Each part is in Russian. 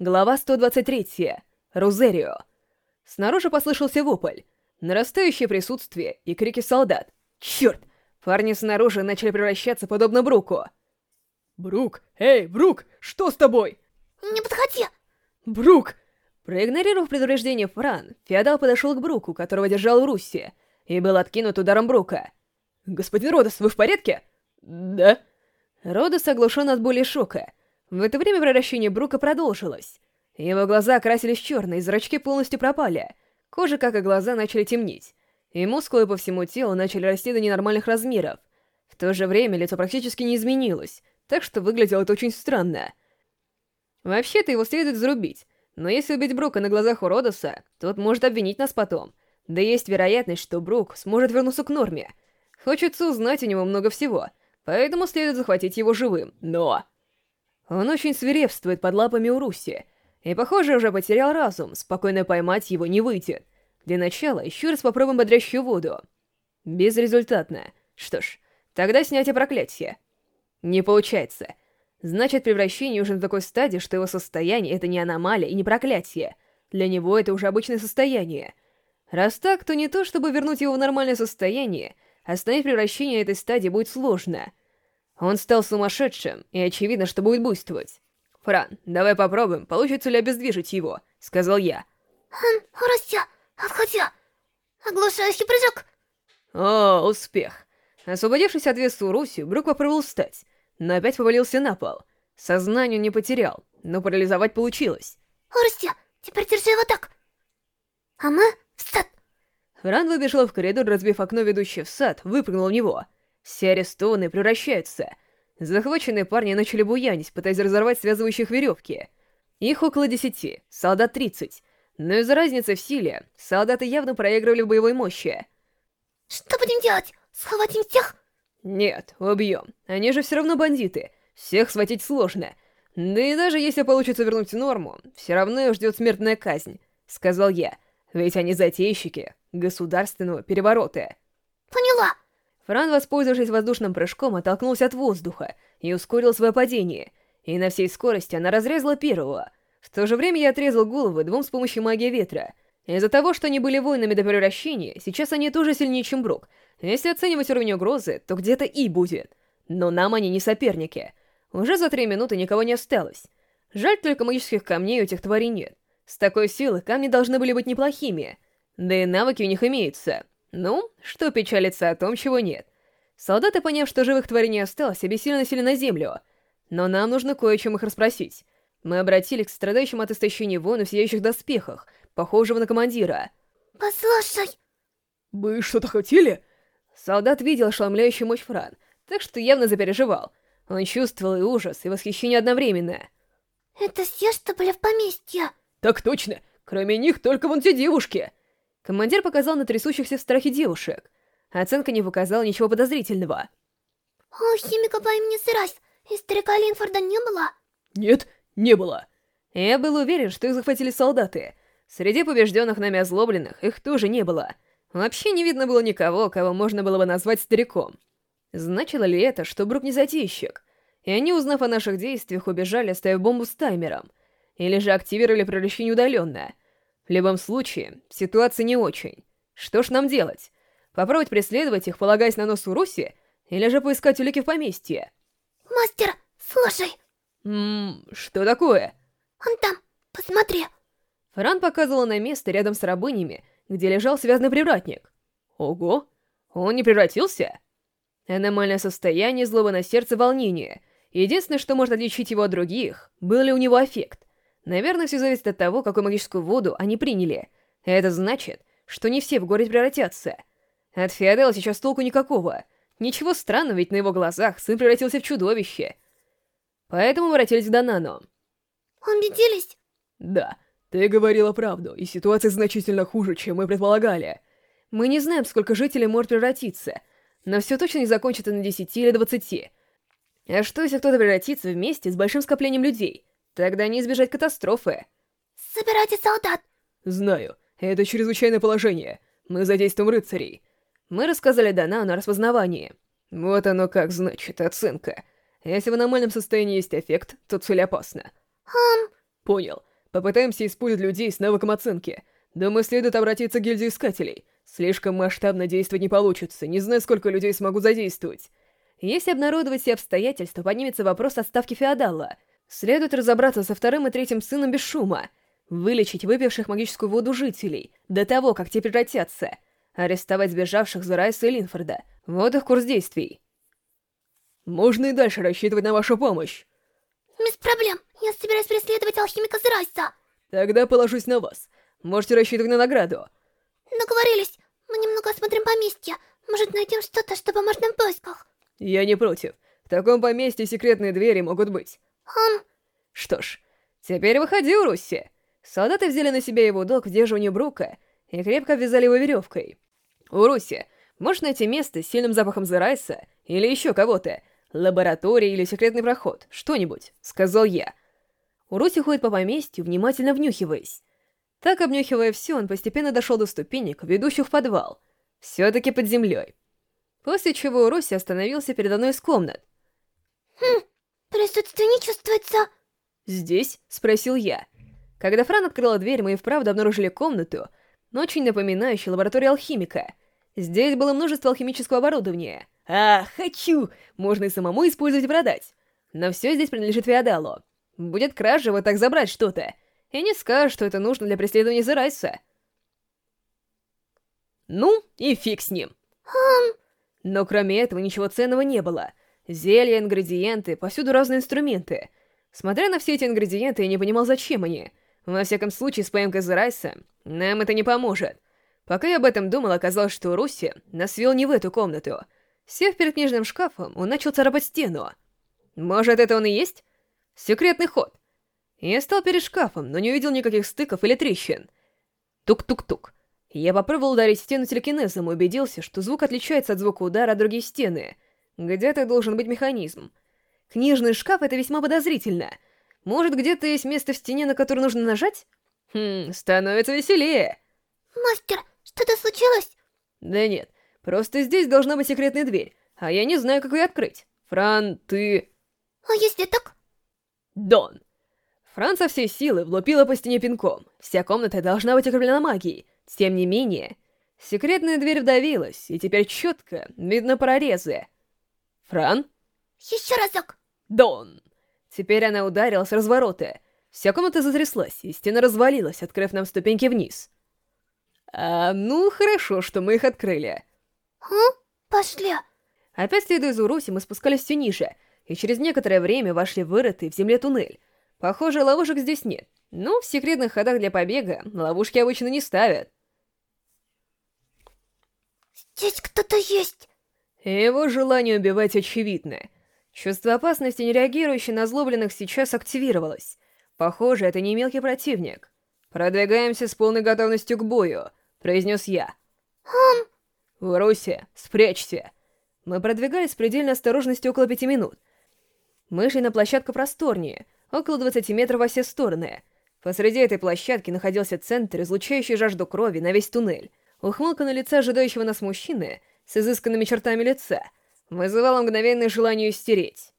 Глава 123. Розерио. Снаружи послышался вопль, нарастающее присутствие и крики солдат. Черт! Парни снаружи начали превращаться подобно Бруку. Брук! Эй, Брук! Что с тобой? Не подходи! Брук! Проигнорировав предупреждение Фран, Феодал подошел к Бруку, которого держал в Русси, и был откинут ударом Брука. «Господин Родос, вы в порядке?» «Да». Родос оглушен от боли и шока. В это время превращение Брука продолжилось. Его глаза окрасились черные, зрачки полностью пропали. Кожа, как и глаза, начали темнеть. И мускулы по всему телу начали расти до ненормальных размеров. В то же время лицо практически не изменилось, так что выглядело это очень странно. Вообще-то его следует зарубить, но если убить Брука на глазах у Родоса, тот может обвинить нас потом. Да есть вероятность, что Брук сможет вернуться к норме. Хочется узнать у него много всего, поэтому следует захватить его живым. Но... Он очень свирепствует под лапами у Руси, и, похоже, уже потерял разум, спокойно поймать его не выйдет. Для начала еще раз попробуем бодрящую воду. Безрезультатно. Что ж, тогда снятие проклятия. Не получается. Значит, превращение уже на такой стадии, что его состояние — это не аномалия и не проклятие. Для него это уже обычное состояние. Раз так, то не то, чтобы вернуть его в нормальное состояние, остановить превращение этой стадии будет сложно. Он стал сумасшедшим, и очевидно, что будет буйствовать. «Фран, давай попробуем, получится ли обездвижить его», — сказал я. «Хм, Растя, отходи! Оглушающий прыжок!» О, успех. Освободившись от веса Руси, Брук попробовал встать, но опять повалился на пол. Сознание не потерял, но парализовать получилось. Растя, теперь держи его так! А мы в сад! Фран выбежал в коридор, разбив окно, ведущее в сад, выпрыгнул в него. Все арестованные превращаются. Захваченные парни начали буянить, пытаясь разорвать связывающие их веревки. Их около десяти, солдат тридцать. Но из-за разницы в силе, солдаты явно проигрывали в боевой мощи. Что будем делать? Схватим всех? Нет, убьем. Они же все равно бандиты. Всех схватить сложно. Да и даже если получится вернуть норму, все равно их ждет смертная казнь, сказал я. Ведь они затейщики государственного переворота. Поняла. Фран, воспользовавшись воздушным прыжком, оттолкнулся от воздуха и ускорил свое падение. И на всей скорости она разрезала первого. В то же время я отрезал головы двум с помощью магии ветра. Из-за того, что они были воинами до превращения, сейчас они тоже сильнее, чем Брук. Если оценивать уровень угрозы, то где-то И будет. Но нам они не соперники. Уже за три минуты никого не осталось. Жаль, только магических камней у этих тварей нет. С такой силой камни должны были быть неплохими. Да и навыки у них имеются. Ну, что печалиться о том, чего нет. Солдаты, поняв, что живых тварей не осталось, обессиленно сели на землю. Но нам нужно кое о чем их расспросить. Мы обратились к страдающим от истощения воину в сияющих доспехах, похожего на командира. Послушай. Вы что-то хотели? Солдат видел ошеломляющую мощь Фран, так что явно запереживал. Он чувствовал и ужас, и восхищение одновременно. Это все, что были в поместье? Так точно. Кроме них только вон те девушки. Командир показал на трясущихся в страхе девушек. Оценка не показала ничего подозрительного. О, химика по имени Сырась и старика Линфорда не было? Нет, не было. Я был уверен, что их захватили солдаты. Среди побежденных нами озлобленных их тоже не было. Вообще не видно было никого, кого можно было бы назвать стариком. Значило ли это, что Брук не затейщик? И они, узнав о наших действиях, убежали, оставив бомбу с таймером? Или же активировали превращение удаленно? В любом случае, ситуация не очень. Что ж нам делать? Попробовать преследовать их, полагаясь на нос у Руси, или же поискать улики в поместье? Мастер, слушай. Ммм, что такое? Он там, посмотри. Фран показывала на место рядом с рабынями, где лежал связанный привратник. Ого, он не превратился? Аномальное состояние, злоба на сердце, волнение. Единственное, что может отличить его от других, был ли у него эффект. Наверное, все зависит от того, какую магическую воду они приняли. Это значит, что не все в городе превратятся. От Феодела сейчас толку никакого. Ничего странного, ведь на его глазах сын превратился в чудовище. Поэтому обратились к Донану. Убедились? Да, ты говорила правду, и ситуация значительно хуже, чем мы предполагали. Мы не знаем, сколько жителей может превратиться, но все точно не закончится на 10 или 20. А что, если кто-то превратится вместе с большим скоплением людей? Тогда не избежать катастрофы. Собирайте солдат. Знаю. Это чрезвычайное положение. Мы задействуем рыцарей. Мы рассказали Донану о распознавании. Вот оно как значит, оценка. Если в аномальном состоянии есть эффект, то цель опасна. Ам, Понял. Попытаемся использовать людей с навыком оценки. Думаю, следует обратиться к гильдии искателей. Слишком масштабно действовать не получится, не знаю, сколько людей смогу задействовать. Если обнародовать все обстоятельства, поднимется вопрос отставки феодала. Следует разобраться со вторым и третьим сыном без шума. Вылечить выпивших магическую воду жителей, до того, как те превратятся. Арестовать сбежавших Зурайса и Линфорда. Вот их курс действий. Можно и дальше рассчитывать на вашу помощь. Без проблем. Я собираюсь преследовать алхимика Зерайса. Тогда положусь на вас. Можете рассчитывать на награду. Договорились. Мы немного осмотрим поместье. Может, найдем что-то, что поможет нам в поисках. Я не против. В таком поместье секретные двери могут быть. Хм, Что ж, теперь выходи, Урусси. Солдаты взяли на себя его долг в держании Брука и крепко обвязали его веревкой. Урусси, можешь найти место с сильным запахом Зерайса или еще кого-то, лаборатория или секретный проход, что-нибудь, сказал я. Уруси ходит по поместью, внимательно внюхиваясь. Так, обнюхивая все, он постепенно дошел до ступенек, ведущих в подвал. Все-таки под землей. После чего Уруси остановился перед одной из комнат. Присутствие не чувствуется. «Здесь?» — спросил я. Когда Фран открыла дверь, мы и вправду обнаружили комнату, но очень напоминающую лабораторию алхимика. Здесь было множество алхимического оборудования. А, хочу! Можно и самому использовать и продать. Но все здесь принадлежит феодалу. Будет кража вот так забрать что-то. И не скажешь, что это нужно для преследования Зерайса. Ну, и фиг с ним. Но кроме этого ничего ценного не было. Зелья, ингредиенты, повсюду разные инструменты. Смотря на все эти ингредиенты, я не понимал, зачем они. Во всяком случае, с поимкой Зерайса нам это не поможет. Пока я об этом думал, оказалось, что Руси нас вел не в эту комнату. Сев перед книжным шкафом, он начал царапать стену. Может, это он и есть? Секретный ход. Я стал перед шкафом, но не увидел никаких стыков или трещин. Тук-тук-тук. Я попробовал ударить стену телекинезом и убедился, что звук отличается от звука удара от других стены. Где-то должен быть механизм. Книжный шкаф — это весьма подозрительно. Может, где-то есть место в стене, на которое нужно нажать? Хм, становится веселее. Мастер, что-то случилось? Да нет, просто здесь должна быть секретная дверь, а я не знаю, как ее открыть. Фран, ты... А если так? Дон. Фран со всей силы влупила по стене пинком. Вся комната должна быть окреплена магией. Тем не менее, секретная дверь вдавилась, и теперь четко видно прорезы. Фран? Еще разок. Дон. Теперь она ударила с разворота. Вся комната затряслась, и стена развалилась, открыв нам ступеньки вниз. А, ну, хорошо, что мы их открыли. Хм, пошли. Опять следуя за Уруси, мы спускались все ниже, и через некоторое время вошли в вырытый в земле туннель. Похоже, ловушек здесь нет. Ну, в секретных ходах для побега ловушки обычно не ставят. Здесь кто-то есть. Его желание убивать очевидно. Чувство опасности, не реагирующее на злобленных, сейчас активировалось. Похоже, это не мелкий противник. «Продвигаемся с полной готовностью к бою», — произнес я. Хм, «Уруси, спрячься!» Мы продвигались с предельной осторожностью около пяти минут. Мы шли на площадку просторнее, около 20 метров во все стороны. Посреди этой площадки находился центр, излучающий жажду крови на весь туннель. Ухмылка на лице ожидающего нас мужчины с изысканными чертами лица вызывала мгновенное желание стереть.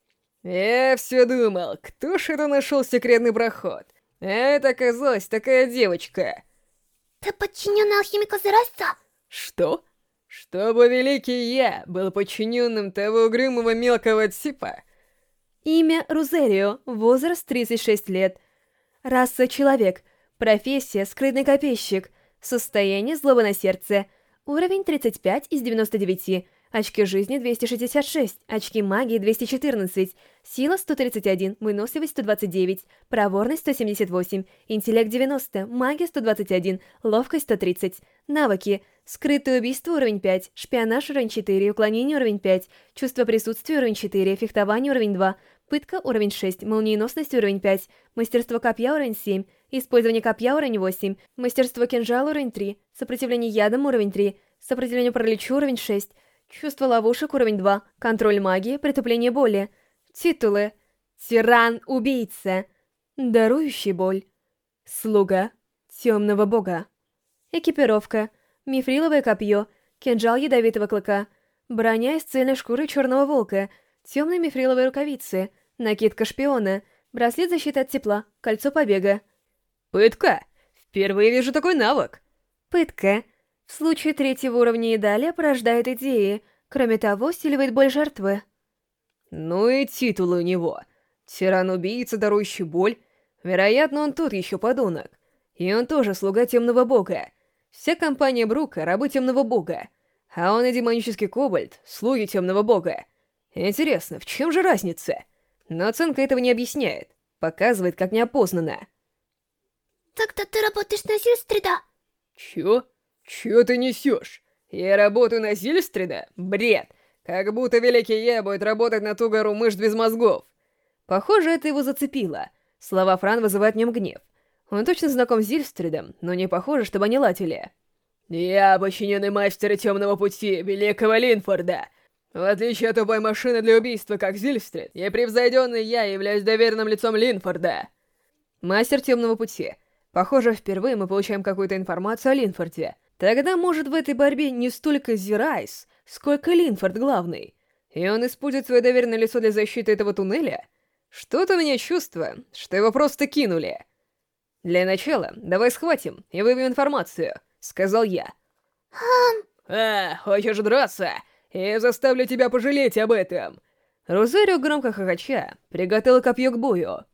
Я все думал, кто ж это нашел секретный проход? Это оказалась такая девочка. ты подчиненный алхимика Зерайса? Что? Чтобы великий я был подчиненным того угрюмого мелкого типа? Имя Рузерио, возраст 36 лет. Раса человек, профессия скрытный копейщик, состояние злоба на сердце, уровень 35 из 99, очки жизни 266, очки магии 214, сила 131, выносливость 129, проворность 178, интеллект 90, магия 121, ловкость 130, навыки, скрытое убийство уровень 5, шпионаж уровень 4, уклонение уровень 5, чувство присутствия уровень 4, фехтование уровень 2, пытка уровень 6, молниеносность уровень 5, мастерство копья уровень 7, использование копья уровень 8, мастерство кинжала уровень 3, сопротивление ядом уровень 3, сопротивление параличу уровень 6, чувство ловушек уровень 2, контроль магии, притупление боли, титулы, тиран-убийца, дарующий боль, слуга темного бога, экипировка, мифриловое копье, кинжал ядовитого клыка, броня из цельной шкуры черного волка, темные мифриловые рукавицы, накидка шпиона, браслет защиты от тепла, кольцо побега, Пытка? Впервые вижу такой навык. Пытка. В случае третьего уровня и далее порождает идеи. Кроме того, усиливает боль жертвы. Ну и титулы у него. Тиран-убийца, дарующий боль. Вероятно, он тот еще подонок. И он тоже слуга Темного Бога. Вся компания Брука — рабы Темного Бога. А он и демонический Кобальт — слуги Темного Бога. Интересно, в чем же разница? Но оценка этого не объясняет. Показывает, как неопознанно. Так-то ты работаешь на Зильстрида? Чё? Чё ты несешь? Я работаю на Зильстрида? Бред! Как будто великий я будет работать на ту гору мышц без мозгов. Похоже, это его зацепило. Слова Фран вызывают в нем гнев. Он точно знаком с Зильстридом, но не похоже, чтобы они латили. «Я подчиненный мастера Темного Пути, Великого Линфорда. В отличие от тупой машины для убийства, как Зильстрид, и превзойденный я являюсь доверенным лицом Линфорда». Мастер Темного Пути. Похоже, впервые мы получаем какую-то информацию о Линфорде. Тогда, может, в этой борьбе не столько Зирайс, сколько Линфорд главный. И он использует свое доверенное лицо для защиты этого туннеля? Что-то у меня чувство, что его просто кинули. Для начала, давай схватим и выбьем информацию, сказал я. «А, хочешь драться? Я заставлю тебя пожалеть об этом!» Розарио громко хохоча приготовила копье к бою.